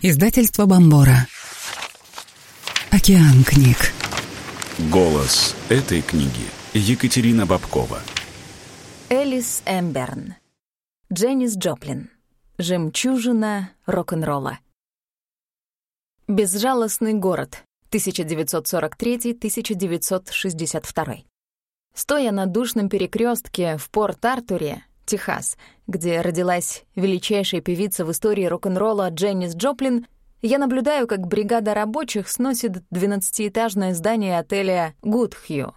Издательство Бомбора. Океан книг. Голос этой книги Екатерина Бабкова. Элис Эмберн. Дженнис Джоплин. Жемчужина рок-н-ролла. Безжалостный город. 1943-1962. Стоя на душном перекрестке в Порт-Артуре, Техас, где родилась величайшая певица в истории рок-н-ролла Дженнис Джоплин, я наблюдаю, как бригада рабочих сносит 12-этажное здание отеля «Гудхью».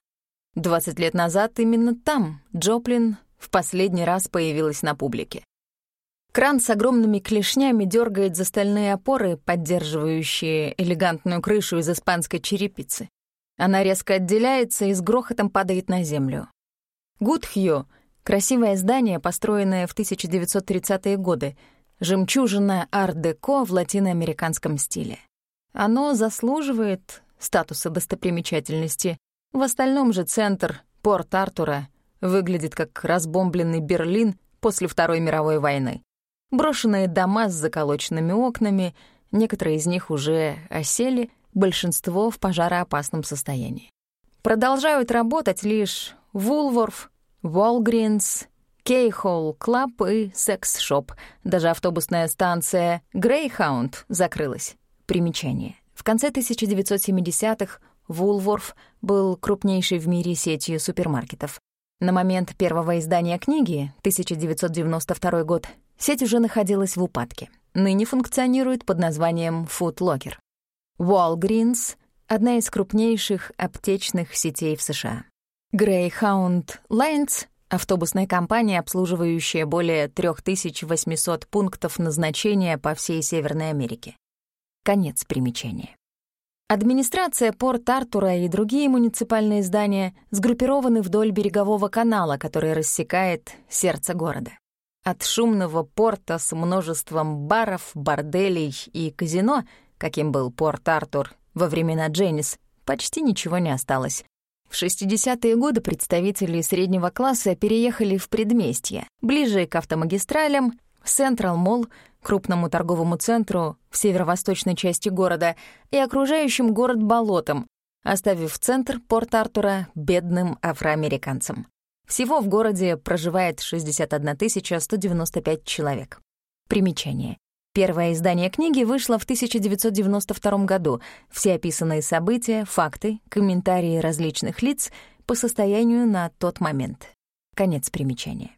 20 лет назад именно там Джоплин в последний раз появилась на публике. Кран с огромными клешнями дергает за стальные опоры, поддерживающие элегантную крышу из испанской черепицы. Она резко отделяется и с грохотом падает на землю. Гудхью Красивое здание, построенное в 1930-е годы, жемчужина ар-деко в латиноамериканском стиле. Оно заслуживает статуса достопримечательности. В остальном же центр Порт-Артура выглядит как разбомбленный Берлин после Второй мировой войны. Брошенные дома с заколоченными окнами, некоторые из них уже осели, большинство в пожароопасном состоянии. Продолжают работать лишь Вулворф, Walgreens, Keyhole Klub и секс-шоп. Даже автобусная станция Greyhound закрылась. Примечание. В конце 1970-х Вулворф был крупнейшей в мире сетью супермаркетов. На момент первого издания книги, 1992 год, сеть уже находилась в упадке. Ныне функционирует под названием Foot Locker. Walgreens — одна из крупнейших аптечных сетей в США. Greyhound Lines — автобусная компания, обслуживающая более 3800 пунктов назначения по всей Северной Америке. Конец примечания. Администрация Порт-Артура и другие муниципальные здания сгруппированы вдоль берегового канала, который рассекает сердце города. От шумного порта с множеством баров, борделей и казино, каким был Порт-Артур во времена Дженис, почти ничего не осталось. В 60-е годы представители среднего класса переехали в предместье, ближе к автомагистралям, Central Mall, крупному торговому центру в северо-восточной части города и окружающим город болотам, оставив центр Порт-Артура бедным афроамериканцам. Всего в городе проживает 61 195 человек. Примечание. Первое издание книги вышло в 1992 году. Все описанные события, факты, комментарии различных лиц по состоянию на тот момент. Конец примечания.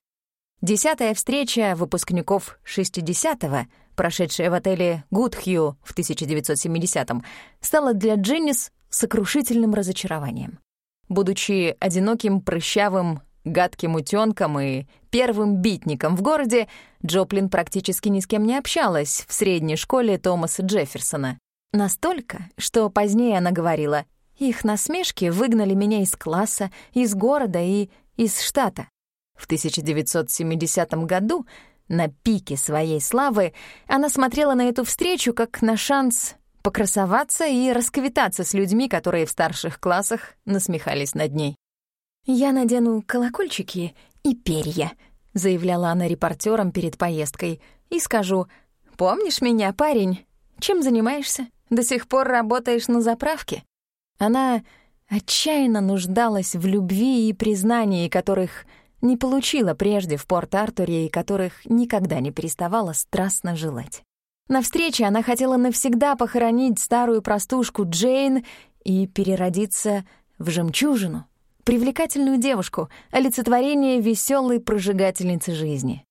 Десятая встреча выпускников 60-го, прошедшая в отеле «Гудхью» в 1970-м, стала для Дженнис сокрушительным разочарованием. Будучи одиноким, прыщавым, гадким утёнком и первым битником в городе, Джоплин практически ни с кем не общалась в средней школе Томаса Джефферсона. Настолько, что позднее она говорила, их насмешки выгнали меня из класса, из города и из штата. В 1970 году, на пике своей славы, она смотрела на эту встречу как на шанс покрасоваться и расквитаться с людьми, которые в старших классах насмехались над ней. «Я надену колокольчики и перья», — заявляла она репортерам перед поездкой, «и скажу, «Помнишь меня, парень? Чем занимаешься? До сих пор работаешь на заправке?» Она отчаянно нуждалась в любви и признании, которых не получила прежде в Порт-Артуре и которых никогда не переставала страстно желать. На встрече она хотела навсегда похоронить старую простушку Джейн и переродиться в жемчужину, привлекательную девушку, олицетворение веселой прожигательницы жизни.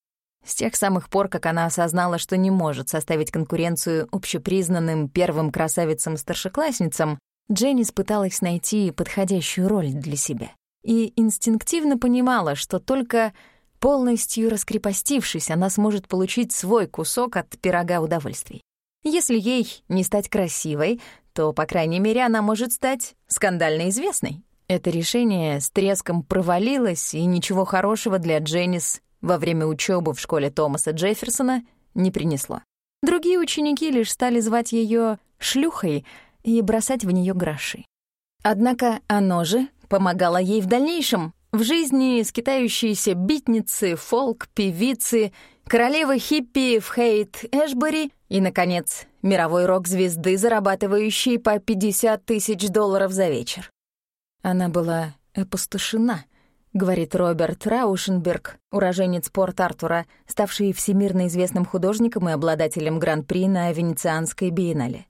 С тех самых пор, как она осознала, что не может составить конкуренцию общепризнанным первым красавицам-старшеклассницам, Дженнис пыталась найти подходящую роль для себя. И инстинктивно понимала, что только полностью раскрепостившись, она сможет получить свой кусок от пирога удовольствий. Если ей не стать красивой, то, по крайней мере, она может стать скандально известной. Это решение с треском провалилось, и ничего хорошего для Дженнис во время учебы в школе Томаса Джефферсона не принесло. Другие ученики лишь стали звать ее «шлюхой» и бросать в нее гроши. Однако оно же помогало ей в дальнейшем. В жизни скитающиеся битницы, фолк, певицы, королевы хиппи в Хейт Эшбери И, наконец, мировой рок-звезды, зарабатывающей по 50 тысяч долларов за вечер. Она была опустошена, говорит Роберт Раушенберг, уроженец Порт-Артура, ставший всемирно известным художником и обладателем гран-при на Венецианской биеннале.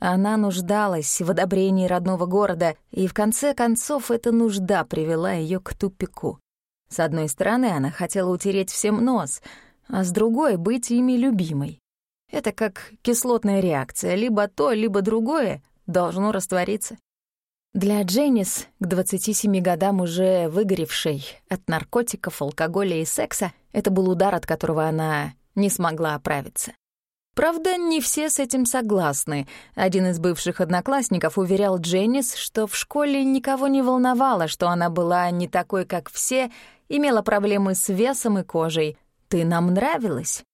Она нуждалась в одобрении родного города, и в конце концов эта нужда привела ее к тупику. С одной стороны, она хотела утереть всем нос, а с другой — быть ими любимой. Это как кислотная реакция, либо то, либо другое должно раствориться. Для Дженнис, к 27 годам уже выгоревшей от наркотиков, алкоголя и секса, это был удар, от которого она не смогла оправиться. Правда, не все с этим согласны. Один из бывших одноклассников уверял Дженнис, что в школе никого не волновало, что она была не такой, как все, имела проблемы с весом и кожей. «Ты нам нравилась?»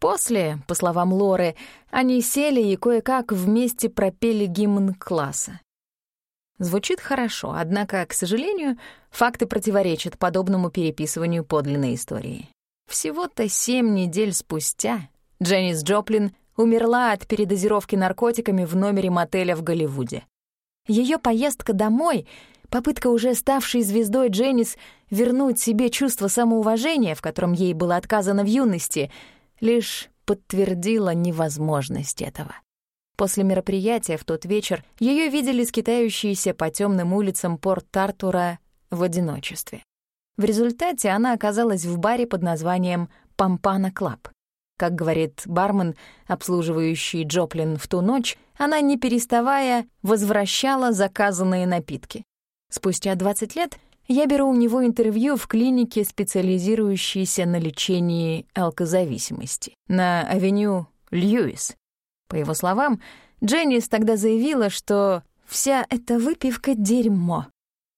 После, по словам Лоры, они сели и кое-как вместе пропели гимн класса. Звучит хорошо, однако, к сожалению, факты противоречат подобному переписыванию подлинной истории. Всего-то семь недель спустя Дженнис Джоплин умерла от передозировки наркотиками в номере мотеля в Голливуде. Ее поездка домой, попытка уже ставшей звездой Дженис вернуть себе чувство самоуважения, в котором ей было отказано в юности, лишь подтвердила невозможность этого. После мероприятия в тот вечер ее видели скитающейся по темным улицам Порт-Артура в одиночестве. В результате она оказалась в баре под названием «Pompano Club». Как говорит бармен, обслуживающий Джоплин в ту ночь, она, не переставая, возвращала заказанные напитки. Спустя 20 лет я беру у него интервью в клинике, специализирующейся на лечении алкозависимости, на авеню Льюис. По его словам, Дженнис тогда заявила, что вся эта выпивка — дерьмо.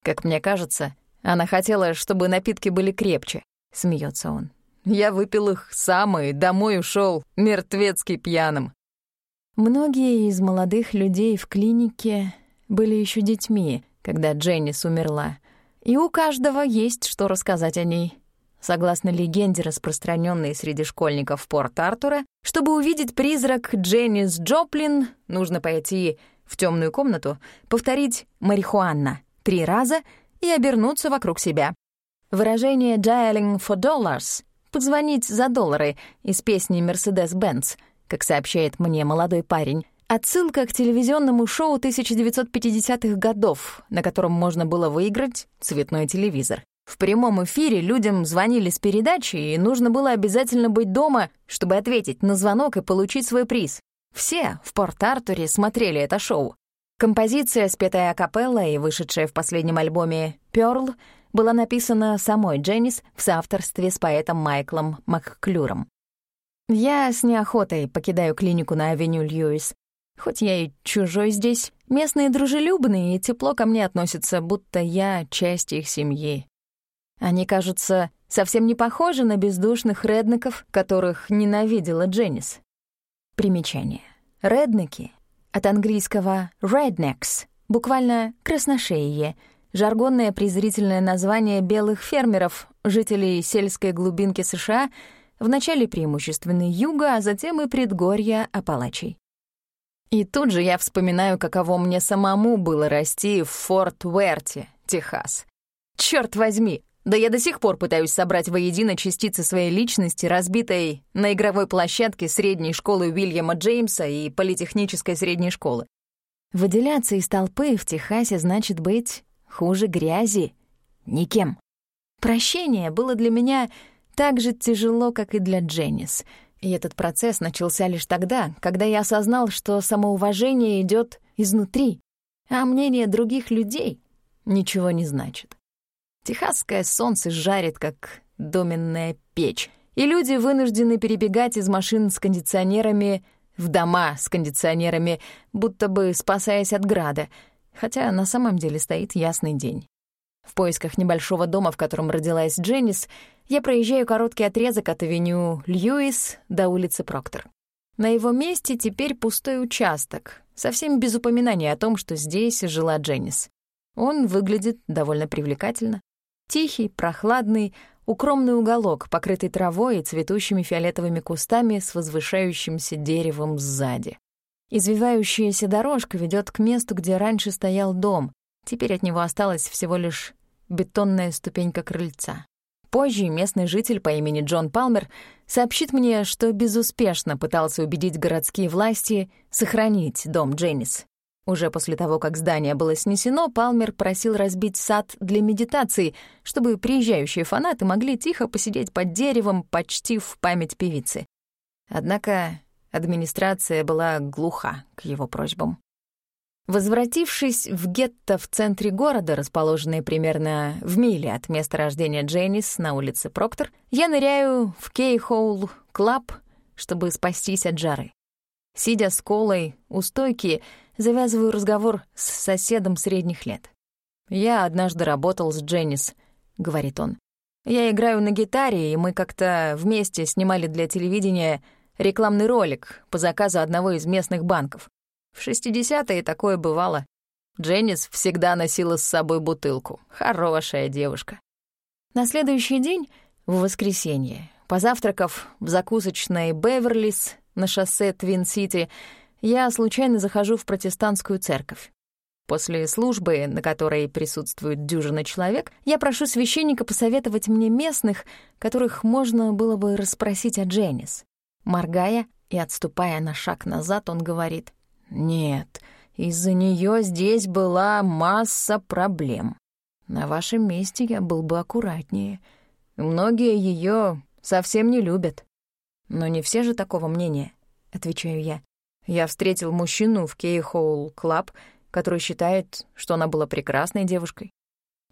Как мне кажется, она хотела, чтобы напитки были крепче, — смеется он. Я выпил их сам и домой ушел мертвецки пьяным. Многие из молодых людей в клинике были еще детьми, когда Дженнис умерла, и у каждого есть что рассказать о ней. Согласно легенде, распространенной среди школьников Порт-Артура, чтобы увидеть призрак Дженнис Джоплин, нужно пойти в темную комнату, повторить «марихуана» три раза и обернуться вокруг себя. Выражение «dialing for dollars» позвонить за доллары из песни «Мерседес-Бенц», как сообщает мне молодой парень. Отсылка к телевизионному шоу 1950-х годов, на котором можно было выиграть цветной телевизор. В прямом эфире людям звонили с передачи, и нужно было обязательно быть дома, чтобы ответить на звонок и получить свой приз. Все в Порт-Артуре смотрели это шоу. Композиция, спетая акапелла и вышедшая в последнем альбоме «Пёрл», была написана самой Дженнис в соавторстве с поэтом Майклом Макклюром. Я с неохотой покидаю клинику на авеню Льюис. Хоть я и чужой здесь, местные дружелюбные и тепло ко мне относятся, будто я часть их семьи. Они, кажутся, совсем не похожи на бездушных реднеков, которых ненавидела Дженнис. Примечание. Реднеки — от английского rednecks, буквально красношеие — жаргонное презрительное название белых фермеров, жителей сельской глубинки США, вначале преимущественно юга, а затем и предгорья Апалачей. И тут же я вспоминаю, каково мне самому было расти в Форт Уэрте, Техас. Черт возьми, да я до сих пор пытаюсь собрать воедино частицы своей личности, разбитой на игровой площадке средней школы Уильяма Джеймса и политехнической средней школы. Выделяться из толпы в Техасе значит быть Хуже грязи — никем. Прощение было для меня так же тяжело, как и для Дженнис. И этот процесс начался лишь тогда, когда я осознал, что самоуважение идет изнутри, а мнение других людей ничего не значит. Техасское солнце жарит, как доменная печь, и люди вынуждены перебегать из машин с кондиционерами в дома с кондиционерами, будто бы спасаясь от града — хотя на самом деле стоит ясный день. В поисках небольшого дома, в котором родилась Дженнис, я проезжаю короткий отрезок от авеню Льюис до улицы Проктор. На его месте теперь пустой участок, совсем без упоминания о том, что здесь жила Дженнис. Он выглядит довольно привлекательно. Тихий, прохладный, укромный уголок, покрытый травой и цветущими фиолетовыми кустами с возвышающимся деревом сзади. Извивающаяся дорожка ведет к месту, где раньше стоял дом. Теперь от него осталась всего лишь бетонная ступенька крыльца. Позже местный житель по имени Джон Палмер сообщит мне, что безуспешно пытался убедить городские власти сохранить дом Дженнис. Уже после того, как здание было снесено, Палмер просил разбить сад для медитации, чтобы приезжающие фанаты могли тихо посидеть под деревом, почти в память певицы. Однако Администрация была глуха к его просьбам. Возвратившись в гетто в центре города, расположенное примерно в миле от места рождения Дженис на улице Проктор, я ныряю в Keyhole Klub, чтобы спастись от жары. Сидя с колой у стойки, завязываю разговор с соседом средних лет. «Я однажды работал с Дженис», — говорит он. «Я играю на гитаре, и мы как-то вместе снимали для телевидения рекламный ролик по заказу одного из местных банков. В 60-е такое бывало. Дженнис всегда носила с собой бутылку. Хорошая девушка. На следующий день, в воскресенье, позавтракав в закусочной «Беверлис» на шоссе Твин-Сити, я случайно захожу в протестантскую церковь. После службы, на которой присутствует дюжина человек, я прошу священника посоветовать мне местных, которых можно было бы расспросить о Дженис. Моргая и отступая на шаг назад, он говорит, «Нет, из-за нее здесь была масса проблем. На вашем месте я был бы аккуратнее. Многие ее совсем не любят. Но не все же такого мнения, — отвечаю я. Я встретил мужчину в Keyhole Klub, который считает, что она была прекрасной девушкой.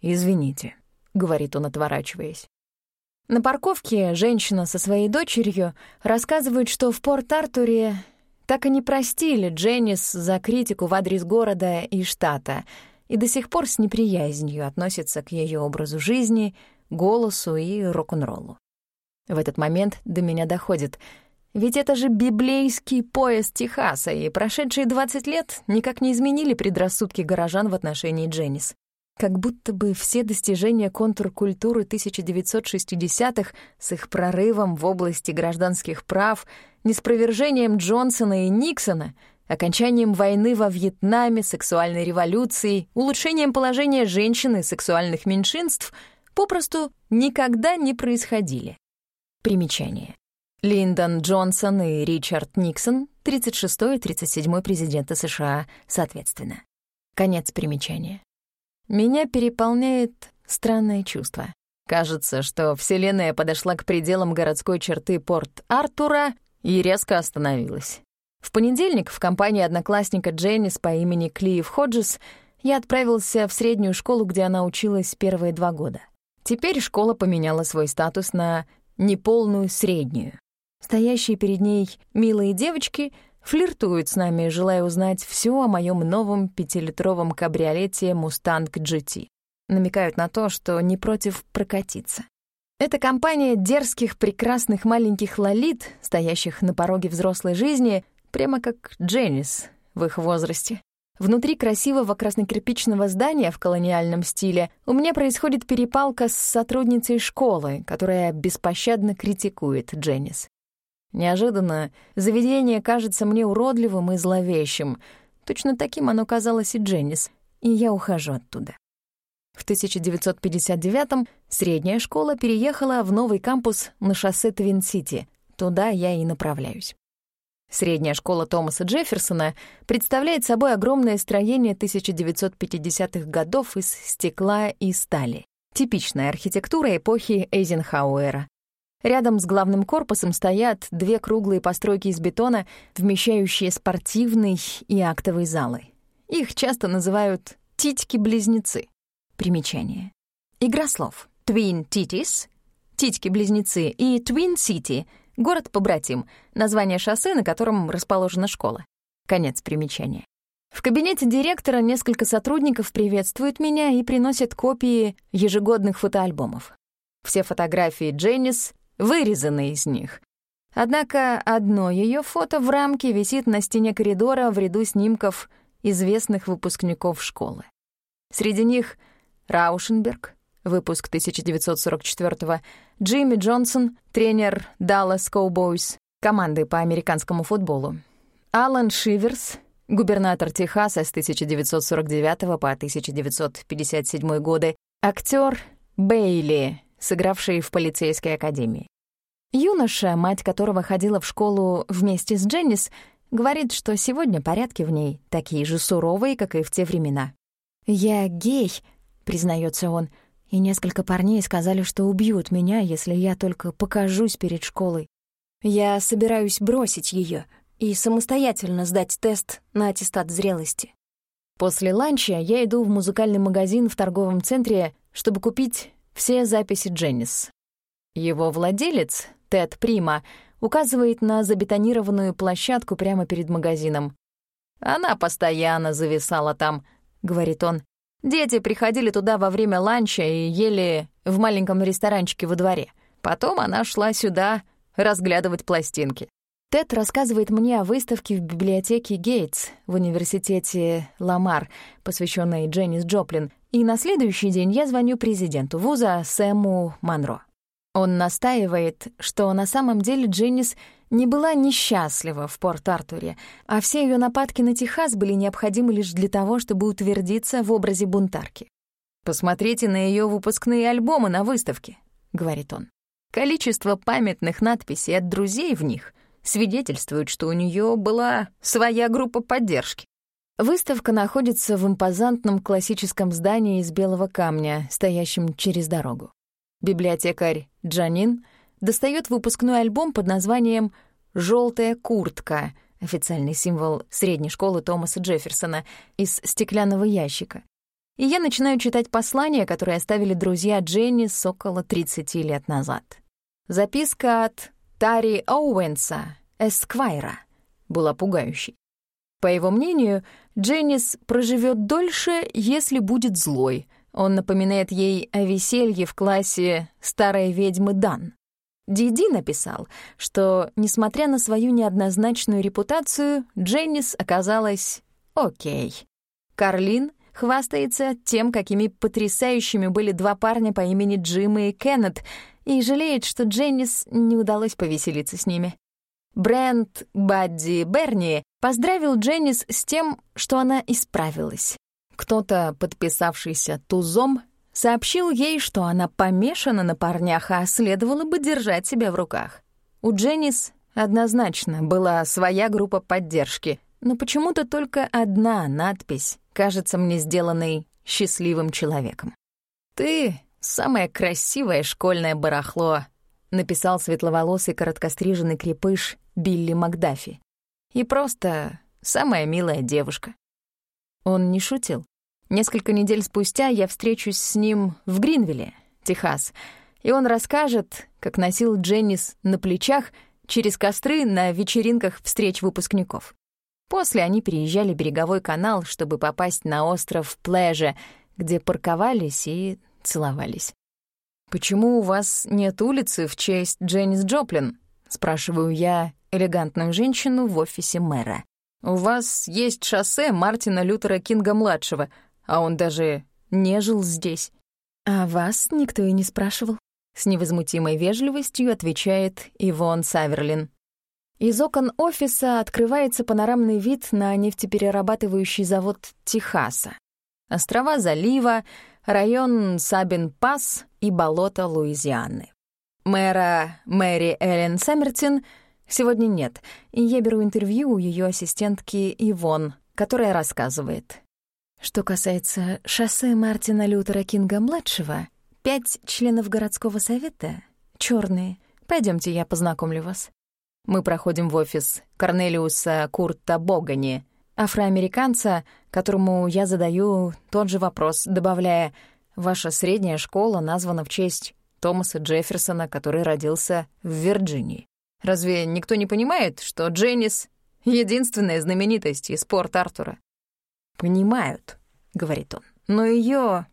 «Извините», — говорит он, отворачиваясь. На парковке женщина со своей дочерью рассказывает, что в Порт-Артуре так и не простили Дженнис за критику в адрес города и штата и до сих пор с неприязнью относятся к ее образу жизни, голосу и рок-н-роллу. В этот момент до меня доходит, ведь это же библейский пояс Техаса, и прошедшие 20 лет никак не изменили предрассудки горожан в отношении Дженнис. Как будто бы все достижения контркультуры 1960-х с их прорывом в области гражданских прав, неспровержением Джонсона и Никсона, окончанием войны во Вьетнаме, сексуальной революцией, улучшением положения женщин и сексуальных меньшинств попросту никогда не происходили. Примечание. Линдон Джонсон и Ричард Никсон, 36-й и 37-й президенты США, соответственно. Конец примечания. Меня переполняет странное чувство. Кажется, что Вселенная подошла к пределам городской черты Порт-Артура и резко остановилась. В понедельник в компании одноклассника Дженнис по имени Клиев Ходжес я отправился в среднюю школу, где она училась первые два года. Теперь школа поменяла свой статус на неполную среднюю. Стоящие перед ней милые девочки флиртуют с нами, желая узнать все о моем новом пятилитровом кабриолете «Мустанг GT». Намекают на то, что не против прокатиться. Эта компания дерзких, прекрасных маленьких лолит, стоящих на пороге взрослой жизни, прямо как Дженнис в их возрасте. Внутри красивого краснокирпичного здания в колониальном стиле у меня происходит перепалка с сотрудницей школы, которая беспощадно критикует Дженнис. Неожиданно заведение кажется мне уродливым и зловещим. Точно таким оно казалось и Дженнис, и я ухожу оттуда. В 1959-м средняя школа переехала в новый кампус на шоссе Твин-Сити. Туда я и направляюсь. Средняя школа Томаса Джефферсона представляет собой огромное строение 1950-х годов из стекла и стали. Типичная архитектура эпохи Эйзенхауэра. Рядом с главным корпусом стоят две круглые постройки из бетона, вмещающие спортивный и актовый залы. Их часто называют «титьки-близнецы». Примечание. Игра слов. Twin Titties — «титьки-близнецы» и Twin City — город-побратим, название шоссе, на котором расположена школа. Конец примечания. В кабинете директора несколько сотрудников приветствуют меня и приносят копии ежегодных фотоальбомов. Все фотографии Дженнис вырезаны из них. Однако одно ее фото в рамке висит на стене коридора в ряду снимков известных выпускников школы. Среди них Раушенберг, выпуск 1944 Джимми Джонсон, тренер Dallas Cowboys, команды по американскому футболу. Алан Шиверс, губернатор Техаса с 1949 по 1957 годы, актер Бейли, сыгравший в полицейской академии. Юноша, мать которого ходила в школу вместе с Дженнис, говорит, что сегодня порядки в ней такие же суровые, как и в те времена. «Я гей», — признается он, и несколько парней сказали, что убьют меня, если я только покажусь перед школой. Я собираюсь бросить ее и самостоятельно сдать тест на аттестат зрелости. После ланча я иду в музыкальный магазин в торговом центре, чтобы купить все записи Дженнис. Его владелец, Тед Прима, указывает на забетонированную площадку прямо перед магазином. «Она постоянно зависала там», — говорит он. «Дети приходили туда во время ланча и ели в маленьком ресторанчике во дворе. Потом она шла сюда разглядывать пластинки. Тед рассказывает мне о выставке в библиотеке Гейтс в университете Ламар, посвященной Дженнис Джоплин, и на следующий день я звоню президенту вуза Сэму Монро. Он настаивает, что на самом деле Дженнис не была несчастлива в Порт-Артуре, а все ее нападки на Техас были необходимы лишь для того, чтобы утвердиться в образе бунтарки. «Посмотрите на ее выпускные альбомы на выставке», — говорит он. «Количество памятных надписей от друзей в них свидетельствует, что у нее была своя группа поддержки. Выставка находится в импозантном классическом здании из белого камня, стоящем через дорогу. Библиотекарь Джанин достает выпускной альбом под названием «Желтая куртка», официальный символ средней школы Томаса Джефферсона, из стеклянного ящика. И я начинаю читать послание, которое оставили друзья Дженни около 30 лет назад. Записка от Тари Оуэнса, Эсквайра, была пугающей. По его мнению, Дженнис проживет дольше, если будет злой, он напоминает ей о веселье в классе старой ведьмы Дан. Диди написал, что, несмотря на свою неоднозначную репутацию, Дженнис оказалась окей. Карлин хвастается тем, какими потрясающими были два парня по имени Джим и Кеннет, и жалеет, что Дженнис не удалось повеселиться с ними. Брент Бадди Берни поздравил Дженнис с тем, что она исправилась. Кто-то, подписавшийся тузом, сообщил ей, что она помешана на парнях, а следовало бы держать себя в руках. У Дженнис однозначно была своя группа поддержки, но почему-то только одна надпись кажется мне сделанной счастливым человеком. «Ты — самое красивое школьное барахло», — написал светловолосый короткостриженный крепыш Билли Макдафи. «И просто самая милая девушка». Он не шутил. Несколько недель спустя я встречусь с ним в Гринвилле, Техас, и он расскажет, как носил Дженнис на плечах через костры на вечеринках встреч выпускников. После они переезжали береговой канал, чтобы попасть на остров Плэже, где парковались и целовались. «Почему у вас нет улицы в честь Дженнис Джоплин?» — спрашиваю я элегантную женщину в офисе мэра. «У вас есть шоссе Мартина Лютера Кинга-младшего, а он даже не жил здесь». «А вас никто и не спрашивал?» С невозмутимой вежливостью отвечает Ивон Саверлин. Из окон офиса открывается панорамный вид на нефтеперерабатывающий завод Техаса. Острова залива, район Сабин-Пас и болото Луизианы. Мэра Мэри Эллен Саммертин Сегодня нет, и я беру интервью у ее ассистентки Ивон, которая рассказывает. Что касается шоссе Мартина Лютера Кинга-младшего, пять членов городского совета, черные. Пойдемте, я познакомлю вас. Мы проходим в офис Корнелиуса Курта Богани, афроамериканца, которому я задаю тот же вопрос, добавляя «Ваша средняя школа названа в честь Томаса Джефферсона, который родился в Вирджинии». Разве никто не понимает, что Дженнис — единственная знаменитость из Порт-Артура? «Понимают», — говорит он, — «но ее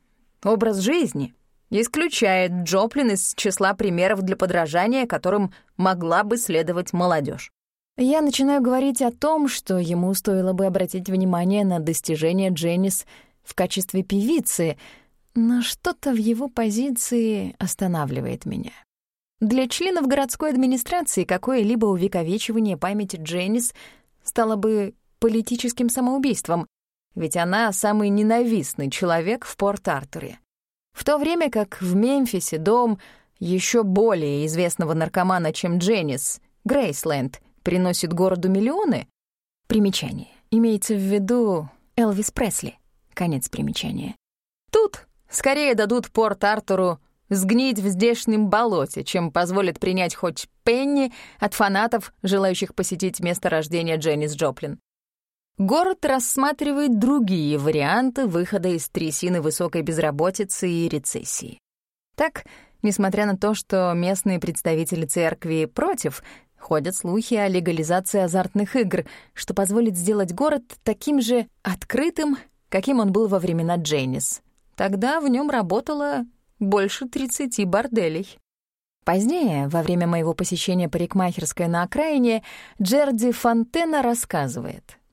образ жизни исключает Джоплин из числа примеров для подражания, которым могла бы следовать молодежь. Я начинаю говорить о том, что ему стоило бы обратить внимание на достижения Дженнис в качестве певицы, Но что-то в его позиции останавливает меня. Для членов городской администрации какое-либо увековечивание памяти Дженнис стало бы политическим самоубийством, ведь она самый ненавистный человек в Порт-Артуре. В то время как в Мемфисе дом еще более известного наркомана, чем Дженнис, Грейсленд, приносит городу миллионы? Примечание. Имеется в виду Элвис Пресли. Конец примечания. Тут скорее дадут Порт-Артуру сгнить в здешнем болоте, чем позволят принять хоть пенни от фанатов, желающих посетить место рождения Дженнис Джоплин. Город рассматривает другие варианты выхода из трясины высокой безработицы и рецессии. Так, несмотря на то, что местные представители церкви против, ходят слухи о легализации азартных игр, что позволит сделать город таким же открытым, каким он был во времена Джейнис. Тогда в нем работало больше 30 борделей. Позднее, во время моего посещения парикмахерской на окраине, Джерди Фонтена рассказывает —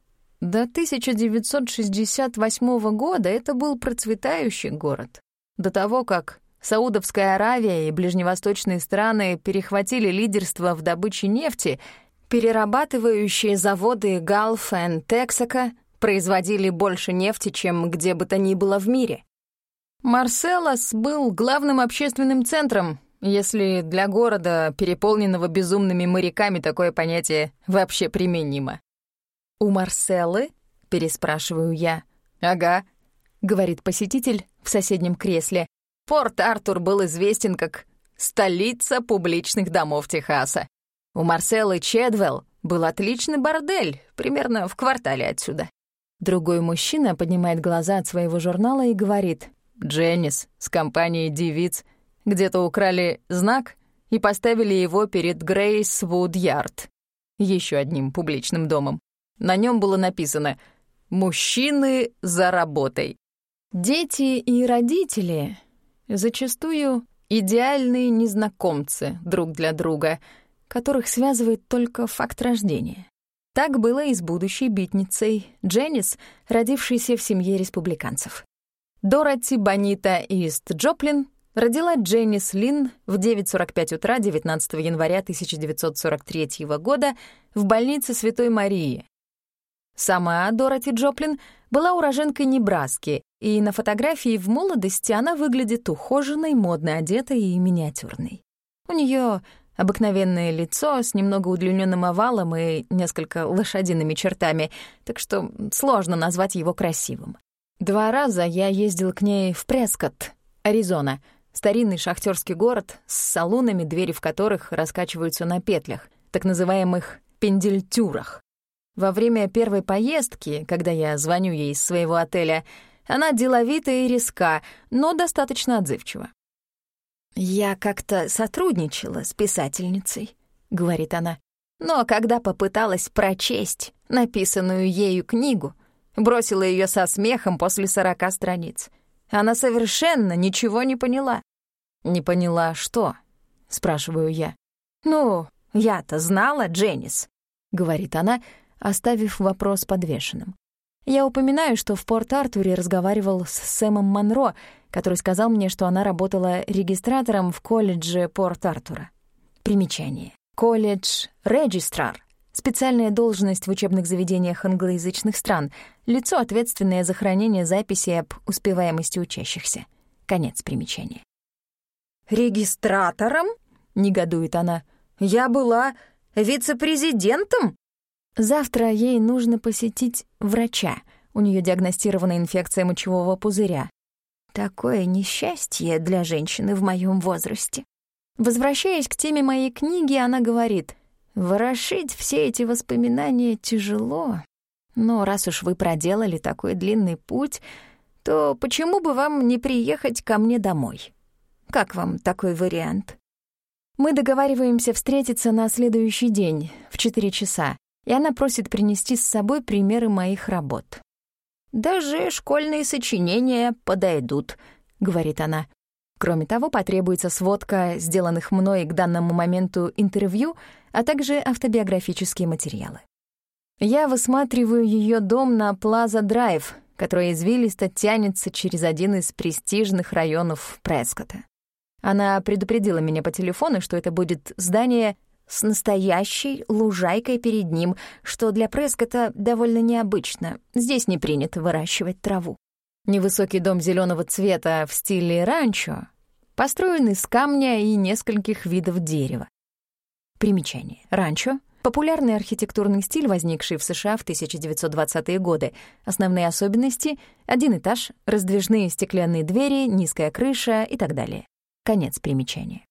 до 1968 года это был процветающий город. До того, как Саудовская Аравия и ближневосточные страны перехватили лидерство в добыче нефти, перерабатывающие заводы Gulf и Texaco производили больше нефти, чем где бы то ни было в мире. Марселос был главным общественным центром, если для города, переполненного безумными моряками, такое понятие вообще применимо. «У Марселлы?» — переспрашиваю я. «Ага», — говорит посетитель в соседнем кресле. «Порт-Артур был известен как столица публичных домов Техаса. У Марселлы Чедвелл был отличный бордель, примерно в квартале отсюда». Другой мужчина поднимает глаза от своего журнала и говорит, «Дженнис с компанией девиц где-то украли знак и поставили его перед Грейс Вуд Ярд, еще одним публичным домом. На нем было написано «Мужчины за работой». Дети и родители зачастую идеальные незнакомцы друг для друга, которых связывает только факт рождения. Так было и с будущей битницей Дженнис, родившейся в семье республиканцев. Дороти Бонита Ист Джоплин родила Дженнис Лин в 9.45 утра 19 января 1943 года в больнице Святой Марии, Сама Дороти Джоплин была уроженкой Небраски, и на фотографии в молодости она выглядит ухоженной, модно одетой и миниатюрной. У нее обыкновенное лицо с немного удлиненным овалом и несколько лошадиными чертами, так что сложно назвать его красивым. Два раза я ездил к ней в Прескотт, Аризона, старинный шахтерский город с салонами, двери в которых раскачиваются на петлях, так называемых пендельтюрах. Во время первой поездки, когда я звоню ей из своего отеля, она деловитая и резка, но достаточно отзывчива. «Я как-то сотрудничала с писательницей», — говорит она. «Но когда попыталась прочесть написанную ею книгу, бросила ее со смехом после сорока страниц. Она совершенно ничего не поняла». «Не поняла что?» — спрашиваю я. «Ну, я-то знала, Дженнис», — говорит она, оставив вопрос подвешенным. Я упоминаю, что в Порт-Артуре разговаривал с Сэмом Монро, который сказал мне, что она работала регистратором в колледже Порт-Артура. Примечание. Колледж регистрар специальная должность в учебных заведениях англоязычных стран, лицо, ответственное за хранение записей об успеваемости учащихся. Конец примечания. «Регистратором?» — негодует она. «Я была вице-президентом?» Завтра ей нужно посетить врача. У нее диагностирована инфекция мочевого пузыря. Такое несчастье для женщины в моем возрасте. Возвращаясь к теме моей книги, она говорит, «Ворошить все эти воспоминания тяжело, но раз уж вы проделали такой длинный путь, то почему бы вам не приехать ко мне домой? Как вам такой вариант?» Мы договариваемся встретиться на следующий день в 4 часа и она просит принести с собой примеры моих работ. «Даже школьные сочинения подойдут», — говорит она. Кроме того, потребуется сводка сделанных мной к данному моменту интервью, а также автобиографические материалы. Я высматриваю ее дом на Плаза Драйв, которая извилисто тянется через один из престижных районов Прескота. Она предупредила меня по телефону, что это будет здание с настоящей лужайкой перед ним, что для Прескота довольно необычно. Здесь не принято выращивать траву. Невысокий дом зеленого цвета в стиле ранчо построен из камня и нескольких видов дерева. Примечание. Ранчо — популярный архитектурный стиль, возникший в США в 1920-е годы. Основные особенности — один этаж, раздвижные стеклянные двери, низкая крыша и так далее. Конец примечания.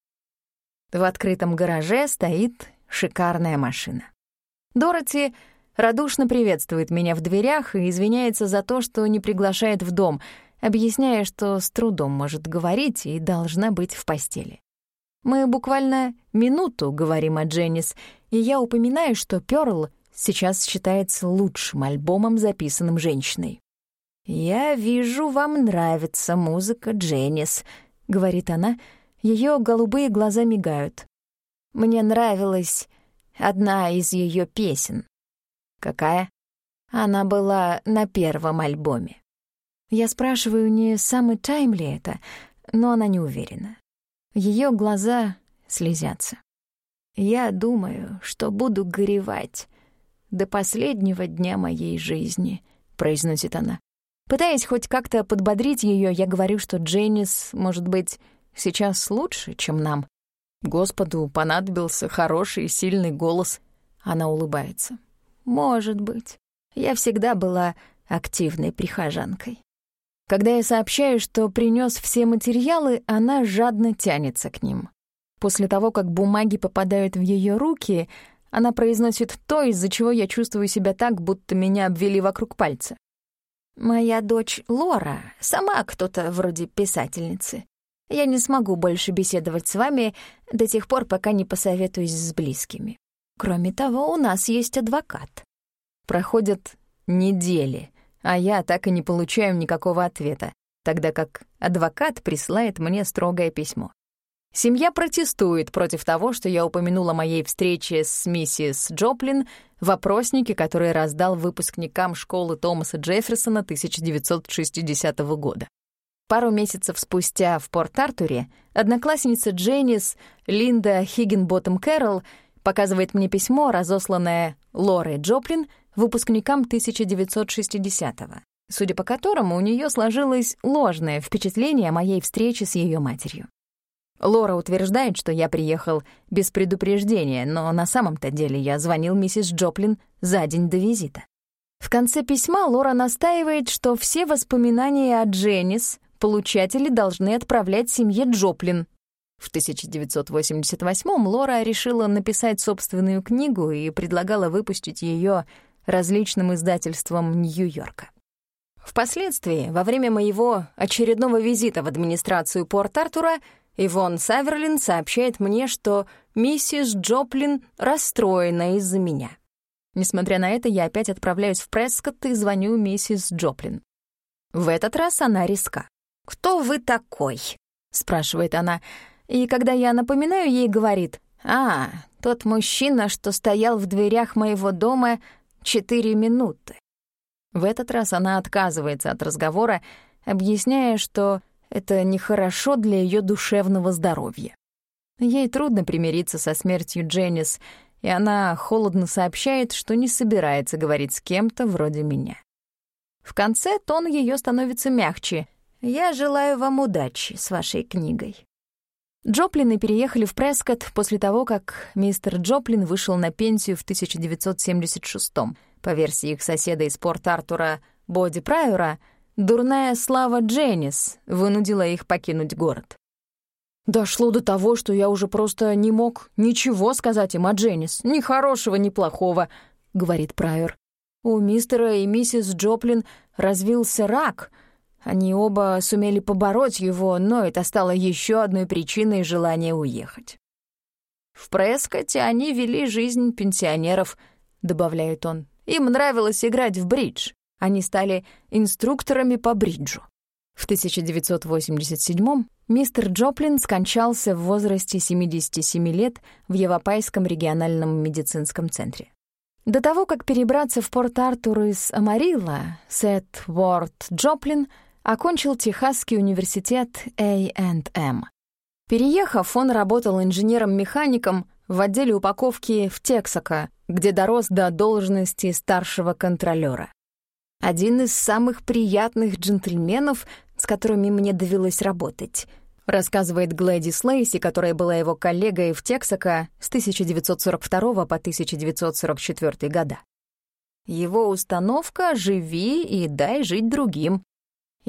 В открытом гараже стоит шикарная машина. Дороти радушно приветствует меня в дверях и извиняется за то, что не приглашает в дом, объясняя, что с трудом может говорить и должна быть в постели. Мы буквально минуту говорим о Дженнис, и я упоминаю, что «Пёрл» сейчас считается лучшим альбомом, записанным женщиной. «Я вижу, вам нравится музыка Дженнис», — говорит она, — ее голубые глаза мигают. Мне нравилась одна из ее песен. Какая? Она была на первом альбоме. Я спрашиваю, не самый тайм ли это, но она не уверена. Ее глаза слезятся. Я думаю, что буду горевать до последнего дня моей жизни, произносит она. Пытаясь хоть как-то подбодрить ее, я говорю, что Дженнис, может быть, сейчас лучше, чем нам. Господу понадобился хороший и сильный голос. Она улыбается. Может быть. Я всегда была активной прихожанкой. Когда я сообщаю, что принес все материалы, она жадно тянется к ним. После того, как бумаги попадают в ее руки, она произносит то, из-за чего я чувствую себя так, будто меня обвели вокруг пальца. «Моя дочь Лора сама кто-то вроде писательницы. Я не смогу больше беседовать с вами до тех пор, пока не посоветуюсь с близкими. Кроме того, у нас есть адвокат. Проходят недели, а я так и не получаю никакого ответа, тогда как адвокат присылает мне строгое письмо. Семья протестует против того, что я упомянула моей встрече с миссис Джоплин в опроснике, который раздал выпускникам школы Томаса Джефферсона 1960 года. Пару месяцев спустя в Порт-Артуре одноклассница Дженнис, Линда Хиггинботтем Кэрролл, показывает мне письмо, разосланное Лорой Джоплин выпускникам 1960-го, судя по которому у нее сложилось ложное впечатление о моей встрече с ее матерью. Лора утверждает, что я приехал без предупреждения, но на самом-то деле я звонил миссис Джоплин за день до визита. В конце письма Лора настаивает, что все воспоминания о Дженнис получатели должны отправлять семье Джоплин. В 1988-м Лора решила написать собственную книгу и предлагала выпустить ее различным издательствам Нью-Йорка. Впоследствии, во время моего очередного визита в администрацию Порт-Артура, Ивон Саверлин сообщает мне, что миссис Джоплин расстроена из-за меня. Несмотря на это, я опять отправляюсь в Прескотт и звоню миссис Джоплин. В этот раз она риска. «Кто вы такой?» — спрашивает она. И когда я напоминаю ей, говорит, «А, тот мужчина, что стоял в дверях моего дома четыре минуты». В этот раз она отказывается от разговора, объясняя, что это нехорошо для ее душевного здоровья. Ей трудно примириться со смертью Дженнис, и она холодно сообщает, что не собирается говорить с кем-то вроде меня. В конце тон ее становится мягче — я желаю вам удачи с вашей книгой. Джоплины переехали в Прескотт после того, как мистер Джоплин вышел на пенсию в 1976-м. По версии их соседа из Порт-Артура Боди Прайора, дурная слава Дженнис вынудила их покинуть город. Дошло до того, что я уже просто не мог ничего сказать им о Дженнис, ни хорошего, ни плохого, — говорит Прайор. У мистера и миссис Джоплин развился рак — они оба сумели побороть его, но это стало еще одной причиной желания уехать. «В Прескоте они вели жизнь пенсионеров», — добавляет он. «Им нравилось играть в бридж. Они стали инструкторами по бриджу». В 1987-м мистер Джоплин скончался в возрасте 77 лет в Явапайском региональном медицинском центре. До того, как перебраться в Порт-Артур из Амарилла, Сет Уорд Джоплин окончил Техасский университет A&M. Переехав, он работал инженером-механиком в отделе упаковки в Тексако, где дорос до должности старшего контролера. Один из самых приятных джентльменов, с которыми мне довелось работать — рассказывает Глэдис Лейси, которая была его коллегой в Тексако с 1942 по 1944 года. Его установка «живи и дай жить другим».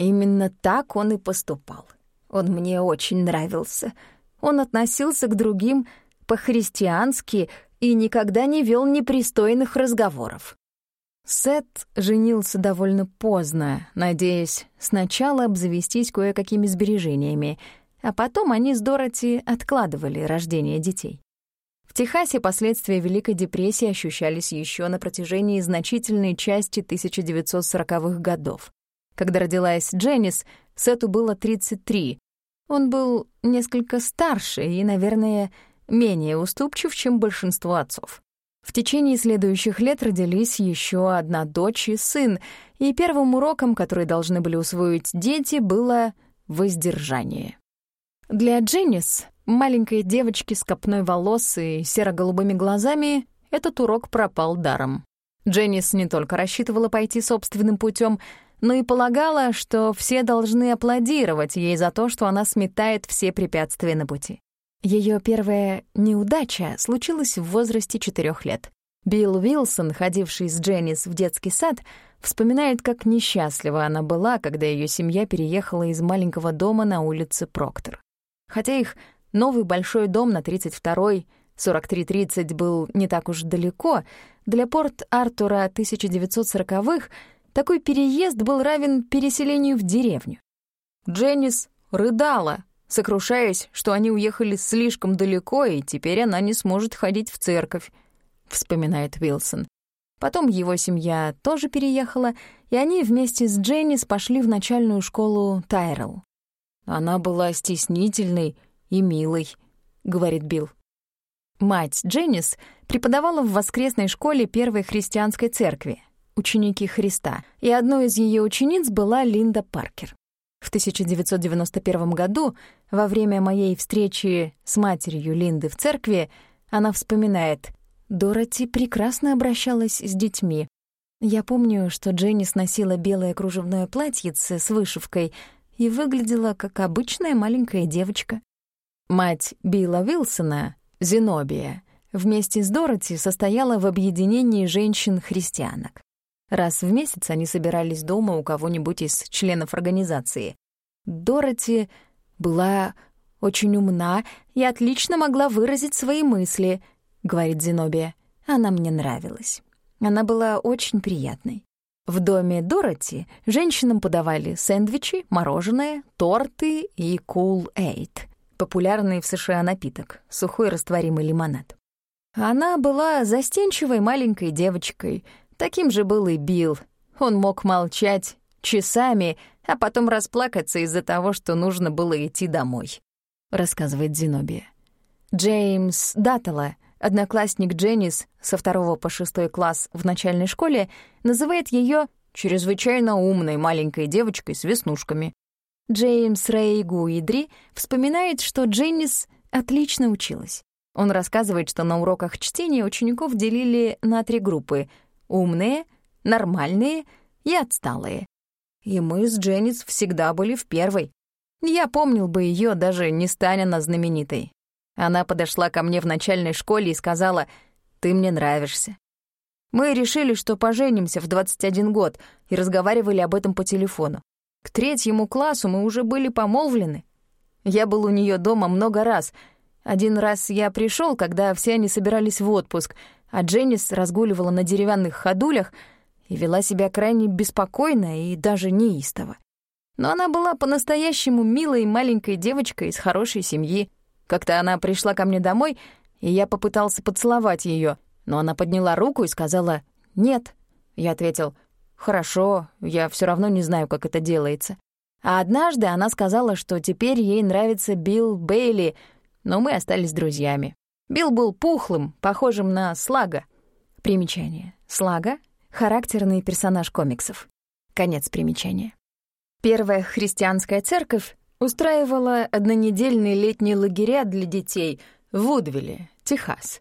Именно так он и поступал. Он мне очень нравился. Он относился к другим по-христиански и никогда не вел непристойных разговоров. Сет женился довольно поздно, надеясь сначала обзавестись кое-какими сбережениями — а потом они с Дороти откладывали рождение детей. В Техасе последствия Великой депрессии ощущались еще на протяжении значительной части 1940-х годов. Когда родилась Дженнис, Сету было 33. Он был несколько старше и, наверное, менее уступчив, чем большинство отцов. В течение следующих лет родились еще одна дочь и сын, и первым уроком, который должны были усвоить дети, было воздержание. Для Дженнис, маленькой девочки с копной волос и серо-голубыми глазами, этот урок пропал даром. Дженнис не только рассчитывала пойти собственным путем, но и полагала, что все должны аплодировать ей за то, что она сметает все препятствия на пути. Ее первая неудача случилась в возрасте четырех лет. Билл Уилсон, ходивший с Дженнис в детский сад, вспоминает, как несчастлива она была, когда ее семья переехала из маленького дома на улице Проктор. Хотя их новый большой дом на 32-й, 4330 был не так уж далеко, для Порт-Артура 1940-х такой переезд был равен переселению в деревню. Дженнис рыдала, сокрушаясь, что они уехали слишком далеко, и теперь она не сможет ходить в церковь, вспоминает Уилсон. Потом его семья тоже переехала, и они вместе с Дженнис пошли в начальную школу Тайрелл. Она была стеснительной и милой, говорит Билл. Мать Дженнис преподавала в воскресной школе Первой христианской церкви, ученики Христа, и одной из ее учениц была Линда Паркер. В 1991 году, во время моей встречи с матерью Линды в церкви, она вспоминает, Дороти прекрасно обращалась с детьми. Я помню, что Дженнис носила белое кружевное платьице с вышивкой — и выглядела как обычная маленькая девочка. Мать Билла Вилсона, Зенобия, вместе с Дороти состояла в объединении женщин-христианок. Раз в месяц они собирались дома у кого-нибудь из членов организации. Дороти была очень умна и отлично могла выразить свои мысли, говорит Зенобия. Она мне нравилась. Она была очень приятной. В доме Дороти женщинам подавали сэндвичи, мороженое, торты и кул-эйд, популярный в США напиток, сухой растворимый лимонад. Она была застенчивой маленькой девочкой, таким же был и Билл. Он мог молчать часами, а потом расплакаться из-за того, что нужно было идти домой, рассказывает Зенобия. Джеймс Даттела — Одноклассник Дженнис со второго по шестой класс в начальной школе называет ее чрезвычайно умной маленькой девочкой с веснушками. Джеймс Рэй Гуидри вспоминает, что Дженнис отлично училась. Он рассказывает, что на уроках чтения учеников делили на три группы — умные, нормальные и отсталые. И мы с Дженнис всегда были в первой. Я помнил бы ее, даже не станя она знаменитой. Она подошла ко мне в начальной школе и сказала, «Ты мне нравишься». Мы решили, что поженимся в 21 год, и разговаривали об этом по телефону. К третьему классу мы уже были помолвлены. Я был у нее дома много раз. Один раз я пришел, когда все они собирались в отпуск, а Дженнис разгуливала на деревянных ходулях и вела себя крайне беспокойно и даже неистово. Но она была по-настоящему милой маленькой девочкой из хорошей семьи. Как-то она пришла ко мне домой, и я попытался поцеловать ее, но она подняла руку и сказала «нет». Я ответил «хорошо, я все равно не знаю, как это делается». А однажды она сказала, что теперь ей нравится Билл Бейли, но мы остались друзьями. Билл был пухлым, похожим на слага. Примечание. Слага — характерный персонаж комиксов. Конец примечания. Первая христианская церковь устраивала однонедельные летние лагеря для детей в Вудвилле, Техас.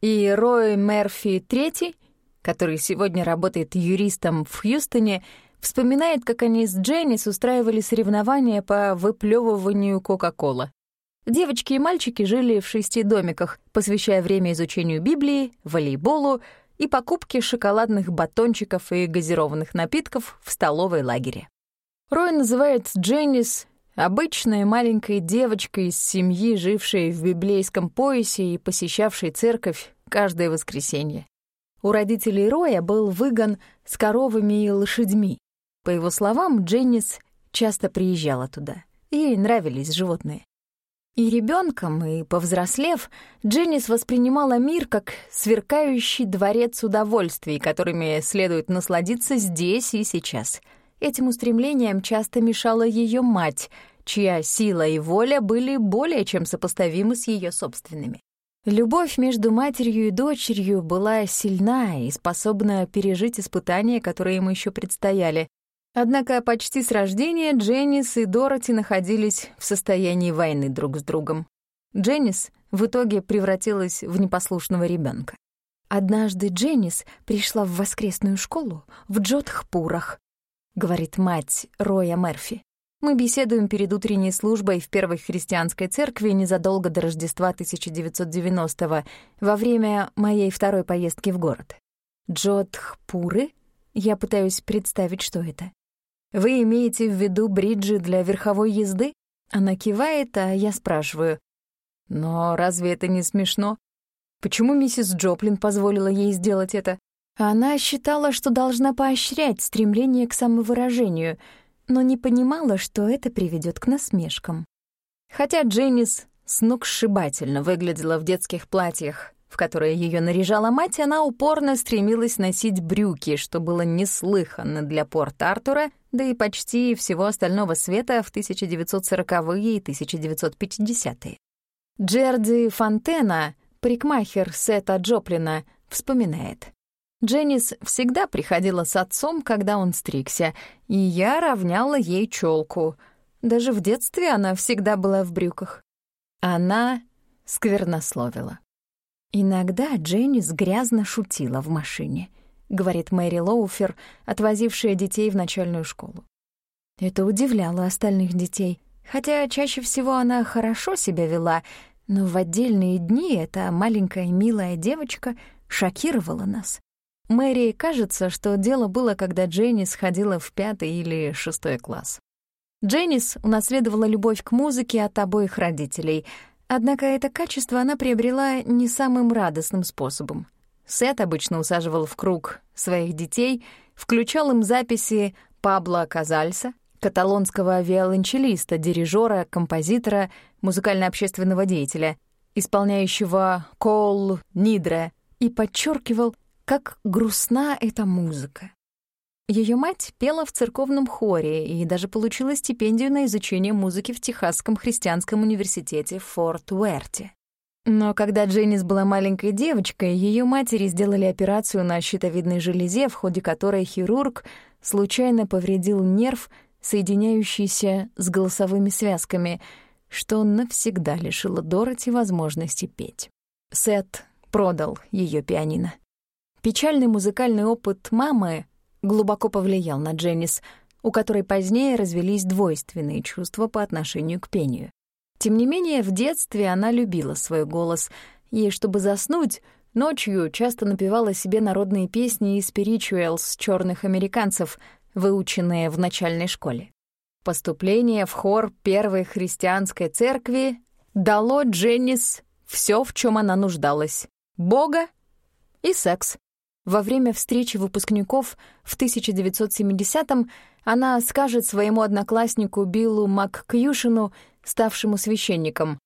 И Рой Мерфи III, который сегодня работает юристом в Хьюстоне, вспоминает, как они с Дженнис устраивали соревнования по выплевыванию Кока-Кола. Девочки и мальчики жили в шести домиках, посвящая время изучению Библии, волейболу и покупке шоколадных батончиков и газированных напитков в столовой лагере. Рой называет Дженнис обычной маленькой девочкой из семьи, жившей в библейском поясе и посещавшей церковь каждое воскресенье. У родителей Роя был выгон с коровами и лошадьми. По его словам, Дженнис часто приезжала туда. Ей нравились животные. И ребенком, и повзрослев, Дженнис воспринимала мир как сверкающий дворец удовольствий, которыми следует насладиться здесь и сейчас. Этим устремлением часто мешала ее мать, чья сила и воля были более чем сопоставимы с ее собственными. Любовь между матерью и дочерью была сильна и способна пережить испытания, которые им еще предстояли, Однако почти с рождения Дженнис и Дороти находились в состоянии войны друг с другом. Дженнис в итоге превратилась в непослушного ребенка. «Однажды Дженнис пришла в воскресную школу в Джотхпурах», — говорит мать Роя Мерфи. Мы беседуем перед утренней службой в Первой христианской церкви незадолго до Рождества 1990-го, во время моей второй поездки в город. Джотхпуры? Я пытаюсь представить, что это. Вы имеете в виду бриджи для верховой езды? Она кивает, а я спрашиваю. Но разве это не смешно? Почему миссис Джоплин позволила ей сделать это? Она считала, что должна поощрять стремление к самовыражению, но не понимала, что это приведет к насмешкам. Хотя Дженнис сногсшибательно выглядела в детских платьях, в которое ее наряжала мать, она упорно стремилась носить брюки, что было неслыханно для Порт-Артура, да и почти всего остального света в 1940-е и 1950-е. Джерди Фонтена, парикмахер Сета Джоплина, вспоминает. Дженнис всегда приходила с отцом, когда он стригся, и я равняла ей челку. Даже в детстве она всегда была в брюках. Она сквернословила. Иногда Дженнис грязно шутила в машине, говорит Мэри Лоуфер, отвозившая детей в начальную школу. Это удивляло остальных детей, хотя чаще всего она хорошо себя вела, но в отдельные дни эта маленькая милая девочка шокировала нас. Мэри кажется, что дело было, когда Дженнис ходила в пятый или шестой класс. Дженнис унаследовала любовь к музыке от обоих родителей — Однако это качество она приобрела не самым радостным способом. Сет обычно усаживал в круг своих детей, включал им записи Пабло Казальса, каталонского виолончелиста, дирижера, композитора, музыкально-общественного деятеля, исполняющего «Кол Нидре», и подчеркивал, как грустна эта музыка. Ее мать пела в церковном хоре и даже получила стипендию на изучение музыки в Техасском христианском университете в Форт Уэрте. Но когда Дженнис была маленькой девочкой, ее матери сделали операцию на щитовидной железе, в ходе которой хирург случайно повредил нерв, соединяющийся с голосовыми связками, что навсегда лишило Дороти возможности петь. Сет продал ее пианино. Печальный музыкальный опыт мамы глубоко повлиял на Дженнис, у которой позднее развелись двойственные чувства по отношению к пению. Тем не менее, в детстве она любила свой голос, и, чтобы заснуть, ночью часто напевала себе народные песни из спиричуэлс черных американцев, выученные в начальной школе. Поступление в хор Первой христианской церкви дало Дженнис все, в чем она нуждалась — Бога и секс. Во время встречи выпускников в 1970-м она скажет своему однокласснику Биллу МакКьюшину, ставшему священником.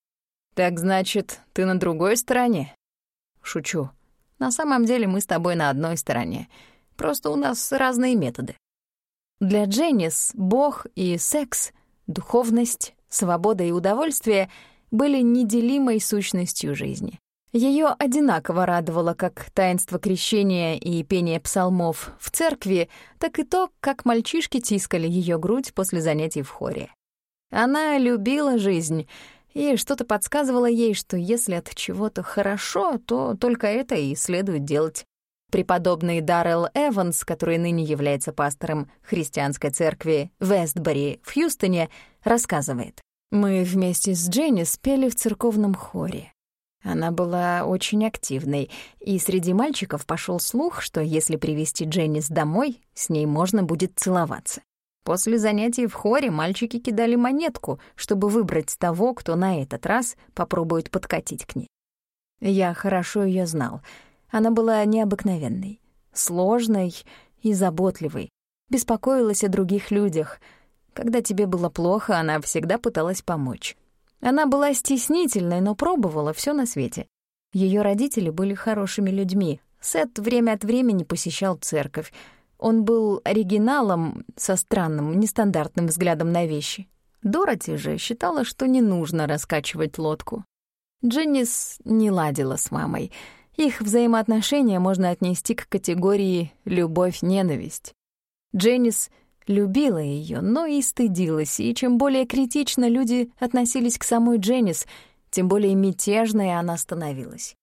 «Так значит, ты на другой стороне?» Шучу. На самом деле мы с тобой на одной стороне. Просто у нас разные методы. Для Дженнис Бог и секс, духовность, свобода и удовольствие были неделимой сущностью жизни. Ее одинаково радовало как таинство крещения и пение псалмов в церкви, так и то, как мальчишки тискали ее грудь после занятий в хоре. Она любила жизнь, и что-то подсказывало ей, что если от чего-то хорошо, то только это и следует делать. Преподобный Даррелл Эванс, который ныне является пастором христианской церкви Вестбери в Хьюстоне, рассказывает. «Мы вместе с Дженни спели в церковном хоре. Она была очень активной, и среди мальчиков пошел слух, что если привести Дженнис домой, с ней можно будет целоваться. После занятий в хоре мальчики кидали монетку, чтобы выбрать того, кто на этот раз попробует подкатить к ней. Я хорошо ее знал — она была необыкновенной, сложной и заботливой, беспокоилась о других людях. Когда тебе было плохо, она всегда пыталась помочь. Она была стеснительной, но пробовала все на свете. Ее родители были хорошими людьми. Сет время от времени посещал церковь. Он был оригиналом со странным, нестандартным взглядом на вещи. Дороти же считала, что не нужно раскачивать лодку. Дженнис не ладила с мамой — их взаимоотношения можно отнести к категории «любовь-ненависть». Дженнис любила ее, но и стыдилась, и чем более критично люди относились к самой Дженнис, тем более мятежной она становилась.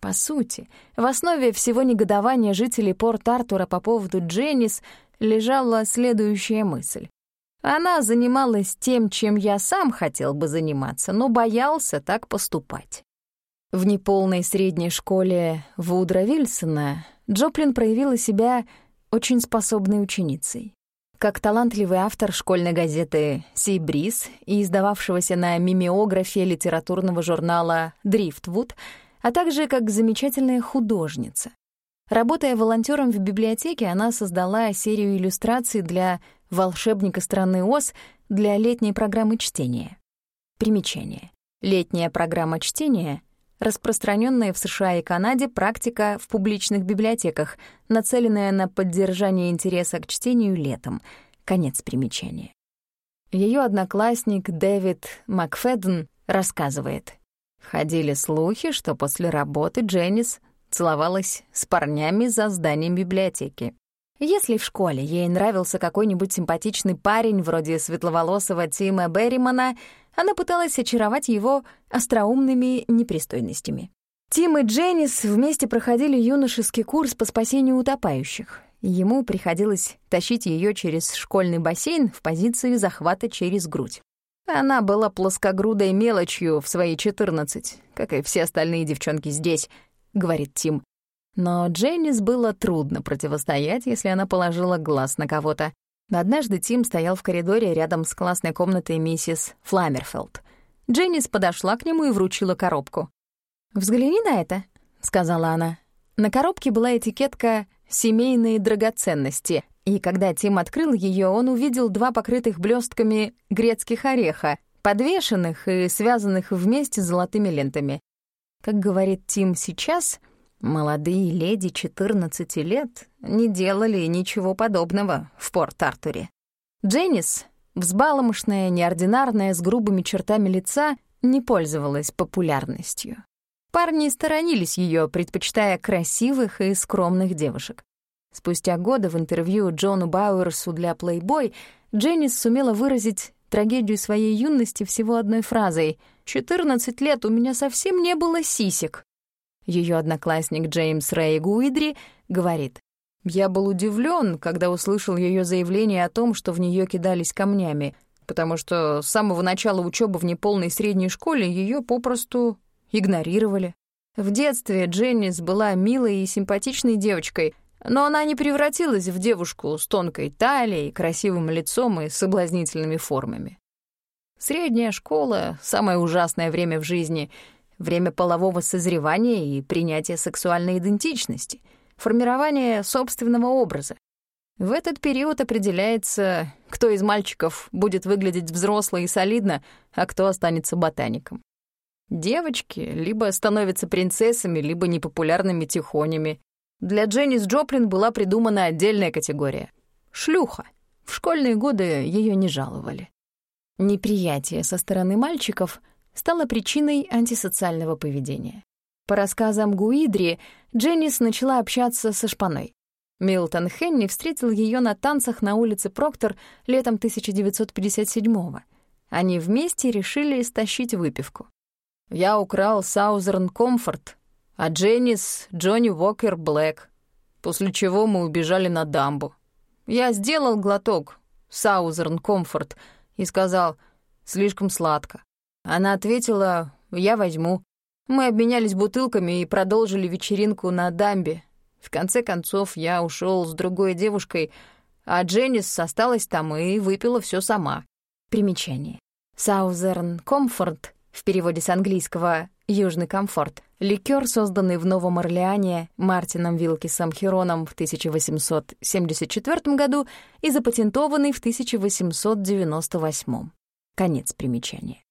По сути, в основе всего негодования жителей Порт-Артура по поводу Дженнис лежала следующая мысль. Она занималась тем, чем я сам хотел бы заниматься, но боялся так поступать. В неполной средней школе Вудра Вильсона Джоплин проявила себя очень способной ученицей. Как талантливый автор школьной газеты «Си Бриз» и издававшегося на мимеографе литературного журнала «Дрифтвуд», а также как замечательная художница. Работая волонтером в библиотеке, она создала серию иллюстраций для «Волшебника страны Оз» для летней программы чтения. Примечание. Летняя программа чтения — распространенная в США и Канаде практика в публичных библиотеках, нацеленная на поддержание интереса к чтению летом. Конец примечания. Ее одноклассник Дэвид Макфеден рассказывает. Ходили слухи, что после работы Дженнис целовалась с парнями за зданием библиотеки. Если в школе ей нравился какой-нибудь симпатичный парень вроде светловолосого Тима Берримана, она пыталась очаровать его остроумными непристойностями. Тим и Дженнис вместе проходили юношеский курс по спасению утопающих. Ему приходилось тащить ее через школьный бассейн в позиции захвата через грудь. Она была плоскогрудой мелочью в свои 14, как и все остальные девчонки здесь, — говорит Тим. Но Дженнис было трудно противостоять, если она положила глаз на кого-то. Однажды Тим стоял в коридоре рядом с классной комнатой миссис Фламерфелд. Дженнис подошла к нему и вручила коробку. «Взгляни на это», — сказала она. На коробке была этикетка «Семейные драгоценности», и когда Тим открыл ее, он увидел два покрытых блестками грецких ореха, подвешенных и связанных вместе золотыми лентами. Как говорит Тим сейчас, Молодые леди 14 лет не делали ничего подобного в Порт-Артуре. Дженнис, взбаломошная, неординарная, с грубыми чертами лица, не пользовалась популярностью. Парни сторонились ее, предпочитая красивых и скромных девушек. Спустя годы в интервью Джону Бауэрсу для Playboy Дженнис сумела выразить трагедию своей юности всего одной фразой «14 лет у меня совсем не было сисек». Ее одноклассник Джеймс Рэй Гуидри говорит, «Я был удивлен, когда услышал ее заявление о том, что в нее кидались камнями, потому что с самого начала учебы в неполной средней школе ее попросту игнорировали. В детстве Дженнис была милой и симпатичной девочкой, но она не превратилась в девушку с тонкой талией, красивым лицом и соблазнительными формами. Средняя школа — самое ужасное время в жизни — время полового созревания и принятия сексуальной идентичности, формирование собственного образа. В этот период определяется, кто из мальчиков будет выглядеть взросло и солидно, а кто останется ботаником. Девочки либо становятся принцессами, либо непопулярными тихонями. Для Дженнис Джоплин была придумана отдельная категория — шлюха. В школьные годы ее не жаловали. Неприятие со стороны мальчиков — стала причиной антисоциального поведения. По рассказам Гуидри, Дженнис начала общаться со шпаной. Милтон Хенни встретил ее на танцах на улице Проктор летом 1957-го. Они вместе решили истощить выпивку. Я украл Саузерн Комфорт, а Дженнис — Джонни Уокер Блэк, после чего мы убежали на дамбу. Я сделал глоток Саузерн Комфорт и сказал «слишком сладко». Она ответила «я возьму». Мы обменялись бутылками и продолжили вечеринку на дамбе, в конце концов, я ушел с другой девушкой, а Дженнис осталась там и выпила все сама. Примечание. Southern Comfort в переводе с английского «Южный комфорт» — ликер, созданный в Новом Орлеане Мартином Вилкисом Хероном в 1874 году и запатентованный в 1898. Конец примечания.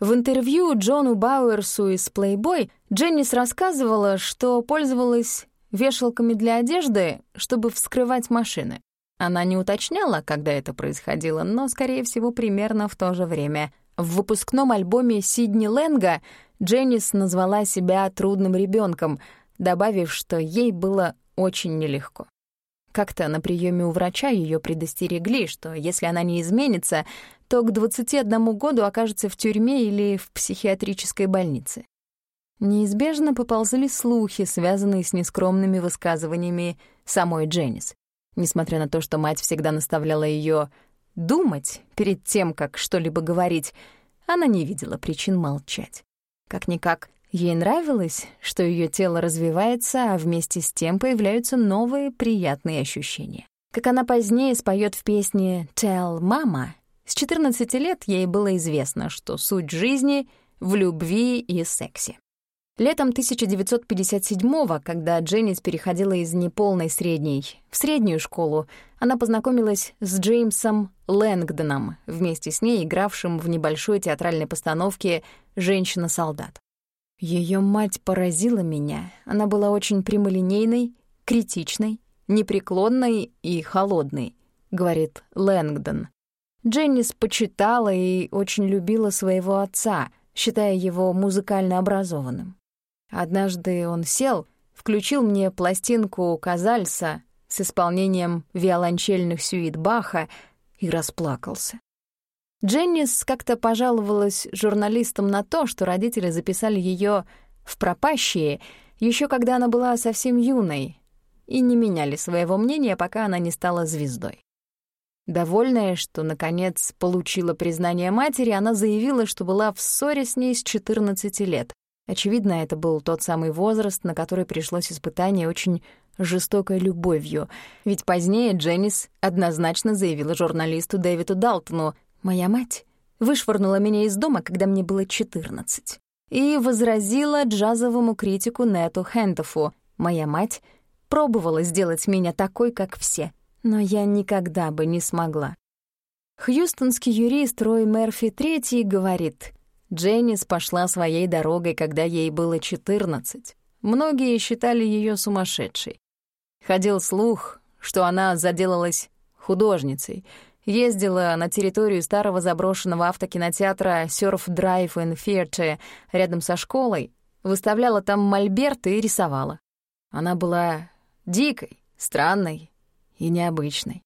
В интервью Джону Бауэрсу из Playboy Дженнис рассказывала, что пользовалась вешалками для одежды, чтобы вскрывать машины. Она не уточняла, когда это происходило, но, скорее всего, примерно в то же время. В выпускном альбоме Сидни Лэнга Дженнис назвала себя трудным ребенком, добавив, что ей было очень нелегко. Как-то на приеме у врача ее предостерегли, что если она не изменится, то к 21 году окажется в тюрьме или в психиатрической больнице. Неизбежно поползли слухи, связанные с нескромными высказываниями самой Дженнис. Несмотря на то, что мать всегда наставляла ее думать перед тем, как что-либо говорить, она не видела причин молчать. Как-никак, ей нравилось, что ее тело развивается, а вместе с тем появляются новые приятные ощущения. Как она позднее споет в песне «Tell Mama», с 14 лет ей было известно, что суть жизни в любви и сексе. Летом 1957-го, когда Дженнис переходила из неполной средней в среднюю школу, она познакомилась с Джеймсом Лэнгдоном, вместе с ней игравшим в небольшой театральной постановке «Женщина-солдат». Ее мать поразила меня. Она была очень прямолинейной, критичной, непреклонной и холодной, говорит Лэнгдон. Дженнис почитала и очень любила своего отца, считая его музыкально образованным. Однажды он сел, включил мне пластинку Казальса с исполнением виолончельных сюит Баха и расплакался. Дженнис как-то пожаловалась журналистам на то, что родители записали ее в пропащие, еще когда она была совсем юной, и не меняли своего мнения, пока она не стала звездой. Довольная, что, наконец, получила признание матери, она заявила, что была в ссоре с ней с 14 лет, Очевидно, это был тот самый возраст, на который пришлось испытание очень жестокой любовью, ведь позднее Дженнис однозначно заявила журналисту Дэвиду Далтону «Моя мать вышвырнула меня из дома, когда мне было 14» и возразила джазовому критику Нету Хентофу «Моя мать пробовала сделать меня такой, как все, но я никогда бы не смогла». Хьюстонский юрист Рой Мерфи III говорит — Дженнис пошла своей дорогой, когда ей было 14. Многие считали ее сумасшедшей. Ходил слух, что она заделалась художницей, ездила на территорию старого заброшенного автокинотеатра Surf Drive in Theatre рядом со школой, выставляла там мольберты и рисовала. Она была дикой, странной и необычной.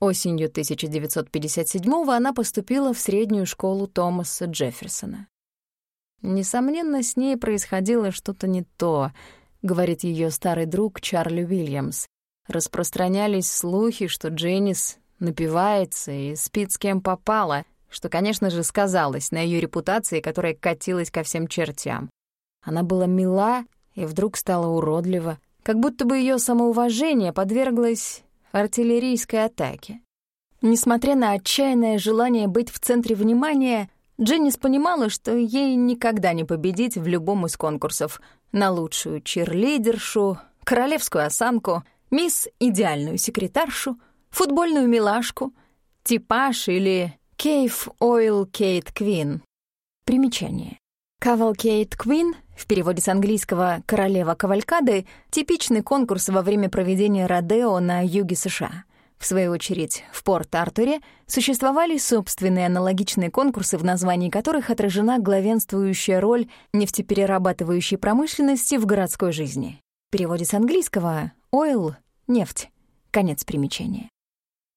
Осенью 1957-го она поступила в среднюю школу Томаса Джефферсона. «Несомненно, с ней происходило что-то не то», — говорит ее старый друг Чарли Уильямс. Распространялись слухи, что Дженнис напивается и спит с кем попала, что, конечно же, сказалось на ее репутации, которая катилась ко всем чертям. Она была мила и вдруг стала уродлива, как будто бы ее самоуважение подверглось артиллерийской атаки. Несмотря на отчаянное желание быть в центре внимания, Дженнис понимала, что ей никогда не победить в любом из конкурсов на лучшую чирлидершу, королевскую осанку, мисс идеальную секретаршу, футбольную милашку, типаж или Кейф Ойл Кейт Квин. Примечание. Cavalcade Queen, в переводе с английского «королева кавалькады», типичный конкурс во время проведения Родео на юге США. В свою очередь, в Порт-Артуре существовали собственные аналогичные конкурсы, в названии которых отражена главенствующая роль нефтеперерабатывающей промышленности в городской жизни. В переводе с английского «oil» — «нефть». Конец примечания.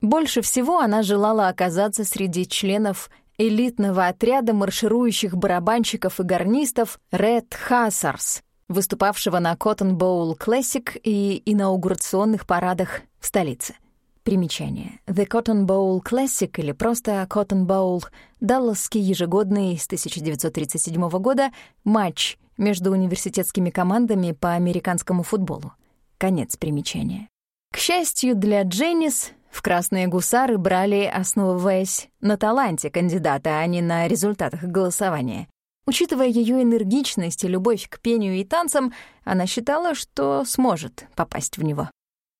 Больше всего она желала оказаться среди членов элитного отряда марширующих барабанщиков и гарнистов Red Hussars, выступавшего на Cotton Bowl Classic и инаугурационных парадах в столице. Примечание. The Cotton Bowl Classic или просто Cotton Bowl — далласский ежегодный с 1937 года матч между университетскими командами по американскому футболу. Конец примечания. К счастью для Дженнис, в «Красные гусары» брали, основываясь на таланте кандидата, а не на результатах голосования. Учитывая ее энергичность и любовь к пению и танцам, она считала, что сможет попасть в него.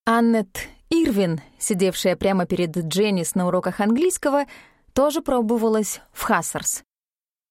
Аннет Ирвин, сидевшая прямо перед Дженнис на уроках английского, тоже пробовалась в Хассерс.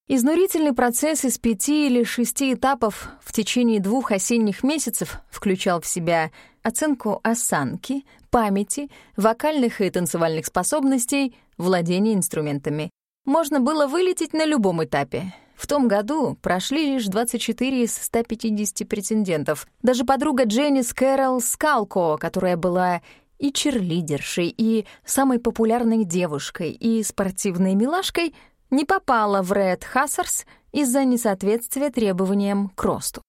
Изнурительный процесс из пяти или шести этапов в течение двух осенних месяцев включал в себя оценку осанки, памяти, вокальных и танцевальных способностей, владение инструментами. Можно было вылететь на любом этапе. В том году прошли лишь 24 из 150 претендентов. Даже подруга Дженнис Кэрол Скалко, которая была и черлидершей, и самой популярной девушкой, и спортивной милашкой, не попала в Ред Хассерс из-за несоответствия требованиям к росту.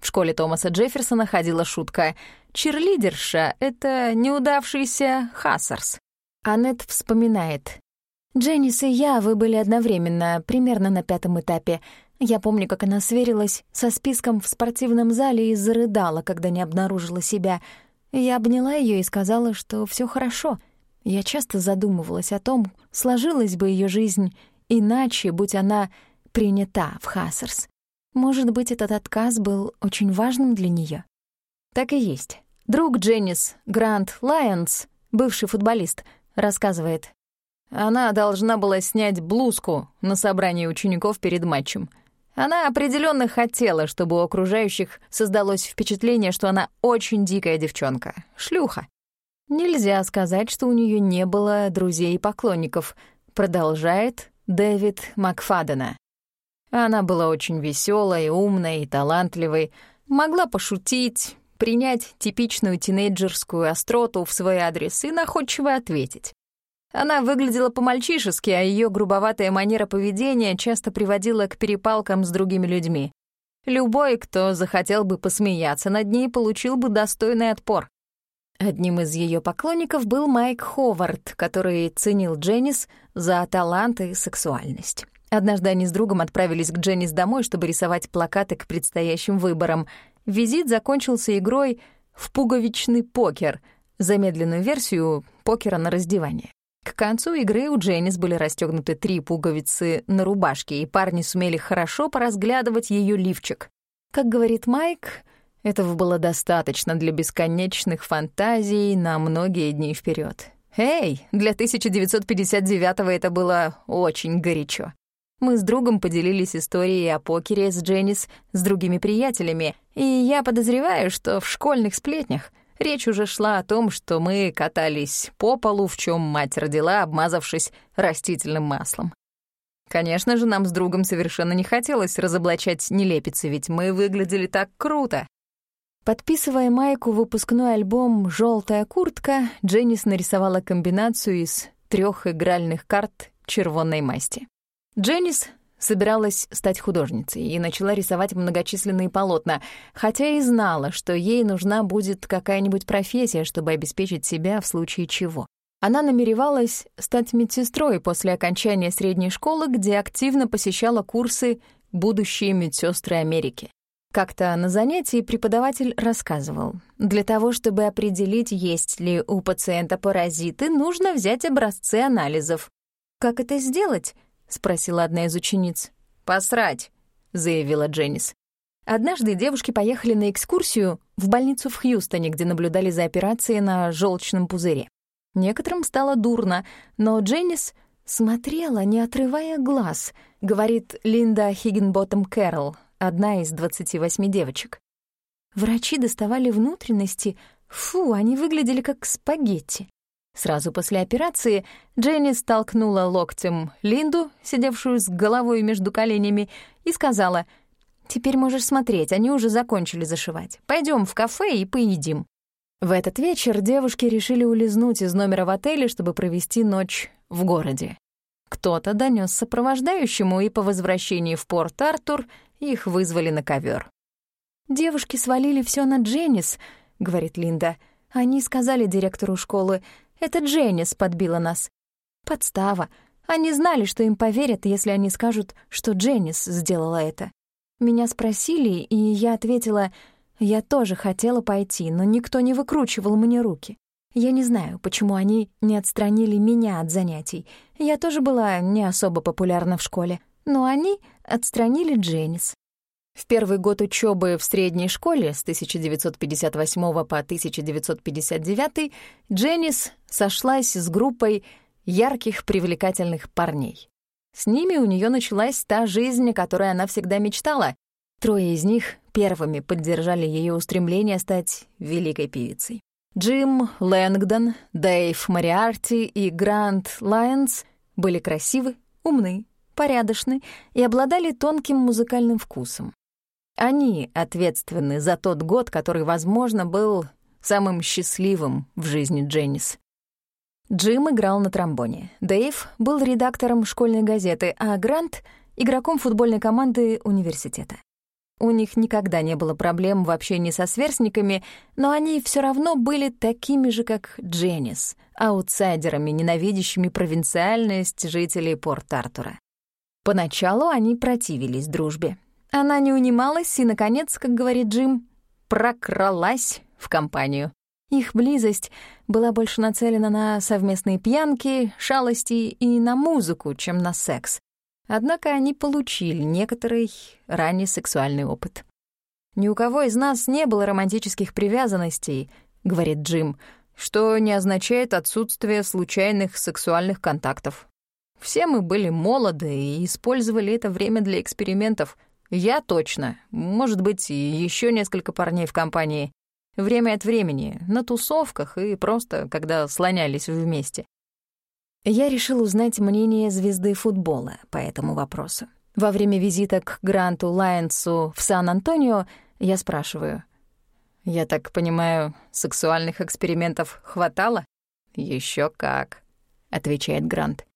В школе Томаса Джефферсона ходила шутка «Черлидерша — это неудавшийся Хассерс». Аннет вспоминает. «Дженнис и я, вы были одновременно, примерно на пятом этапе. Я помню, как она сверилась со списком в спортивном зале и зарыдала, когда не обнаружила себя — я обняла ее и сказала, что все хорошо. Я часто задумывалась о том, сложилась бы ее жизнь иначе, будь она принята в Хассерс. Может быть, этот отказ был очень важным для нее. Так и есть. Друг Дженнис, Грант Лайонс, бывший футболист, рассказывает. Она должна была снять блузку на собрании учеников перед матчем — она определенно хотела, чтобы у окружающих создалось впечатление, что она очень дикая девчонка, шлюха. Нельзя сказать, что у нее не было друзей и поклонников, продолжает Дэвид Макфадена. Она была очень веселой, умной и талантливой, могла пошутить, принять типичную тинейджерскую остроту в свой адрес и находчиво ответить. Она выглядела по-мальчишески, а ее грубоватая манера поведения часто приводила к перепалкам с другими людьми. Любой, кто захотел бы посмеяться над ней, получил бы достойный отпор. Одним из ее поклонников был Майк Ховард, который ценил Дженнис за талант и сексуальность. Однажды они с другом отправились к Дженнис домой, чтобы рисовать плакаты к предстоящим выборам. Визит закончился игрой в пуговичный покер, замедленную версию покера на раздевание. К концу игры у Дженнис были расстегнуты три пуговицы на рубашке, и парни сумели хорошо поразглядывать ее лифчик. Как говорит Майк, этого было достаточно для бесконечных фантазий на многие дни вперед. Эй, для 1959-го это было очень горячо. Мы с другом поделились историей о покере с Дженнис с другими приятелями, и я подозреваю, что в школьных сплетнях Речь уже шла о том, что мы катались по полу, в чем мать родила, обмазавшись растительным маслом. Конечно же, нам с другом совершенно не хотелось разоблачать нелепицы, ведь мы выглядели так круто. Подписывая майку выпускной альбом «Желтая куртка», Дженнис нарисовала комбинацию из трех игральных карт червонной масти. Дженнис собиралась стать художницей и начала рисовать многочисленные полотна, хотя и знала, что ей нужна будет какая-нибудь профессия, чтобы обеспечить себя в случае чего. Она намеревалась стать медсестрой после окончания средней школы, где активно посещала курсы «Будущие медсестры Америки». Как-то на занятии преподаватель рассказывал, для того, чтобы определить, есть ли у пациента паразиты, нужно взять образцы анализов. Как это сделать? — спросила одна из учениц. «Посрать», — заявила Дженнис. Однажды девушки поехали на экскурсию в больницу в Хьюстоне, где наблюдали за операцией на желчном пузыре. Некоторым стало дурно, но Дженнис смотрела, не отрывая глаз, говорит Линда Хиггинботтом Кэрролл, одна из 28 девочек. Врачи доставали внутренности, фу, они выглядели как спагетти. Сразу после операции Дженни столкнула локтем Линду, сидевшую с головой между коленями, и сказала, «Теперь можешь смотреть, они уже закончили зашивать. Пойдем в кафе и поедим». В этот вечер девушки решили улизнуть из номера в отеле, чтобы провести ночь в городе. Кто-то донес сопровождающему, и по возвращении в Порт-Артур их вызвали на ковер. «Девушки свалили все на Дженнис», — говорит Линда. «Они сказали директору школы, это Дженнис подбила нас. Подстава. Они знали, что им поверят, если они скажут, что Дженнис сделала это. Меня спросили, и я ответила, я тоже хотела пойти, но никто не выкручивал мне руки. Я не знаю, почему они не отстранили меня от занятий. Я тоже была не особо популярна в школе. Но они отстранили Дженнис. В первый год учебы в средней школе с 1958 по 1959 Дженнис сошлась с группой ярких привлекательных парней. С ними у нее началась та жизнь, о которой она всегда мечтала. Трое из них первыми поддержали ее устремление стать великой певицей. Джим Лэнгдон, Дэйв Мариарти и Грант Лайонс были красивы, умны, порядочны и обладали тонким музыкальным вкусом. Они ответственны за тот год, который, возможно, был самым счастливым в жизни Дженнис. Джим играл на тромбоне, Дэйв был редактором школьной газеты, а Грант — игроком футбольной команды университета. У них никогда не было проблем в общении со сверстниками, но они все равно были такими же, как Дженнис, аутсайдерами, ненавидящими провинциальность жителей Порт-Артура. Поначалу они противились дружбе, она не унималась и, наконец, как говорит Джим, прокралась в компанию. Их близость была больше нацелена на совместные пьянки, шалости и на музыку, чем на секс. Однако они получили некоторый ранний сексуальный опыт. «Ни у кого из нас не было романтических привязанностей», — говорит Джим, что не означает отсутствие случайных сексуальных контактов. Все мы были молоды и использовали это время для экспериментов — я точно. Может быть, и еще несколько парней в компании. Время от времени, на тусовках и просто, когда слонялись вместе. Я решил узнать мнение звезды футбола по этому вопросу. Во время визита к Гранту Лайенсу в Сан-Антонио я спрашиваю. «Я так понимаю, сексуальных экспериментов хватало?» Еще как», — отвечает Грант.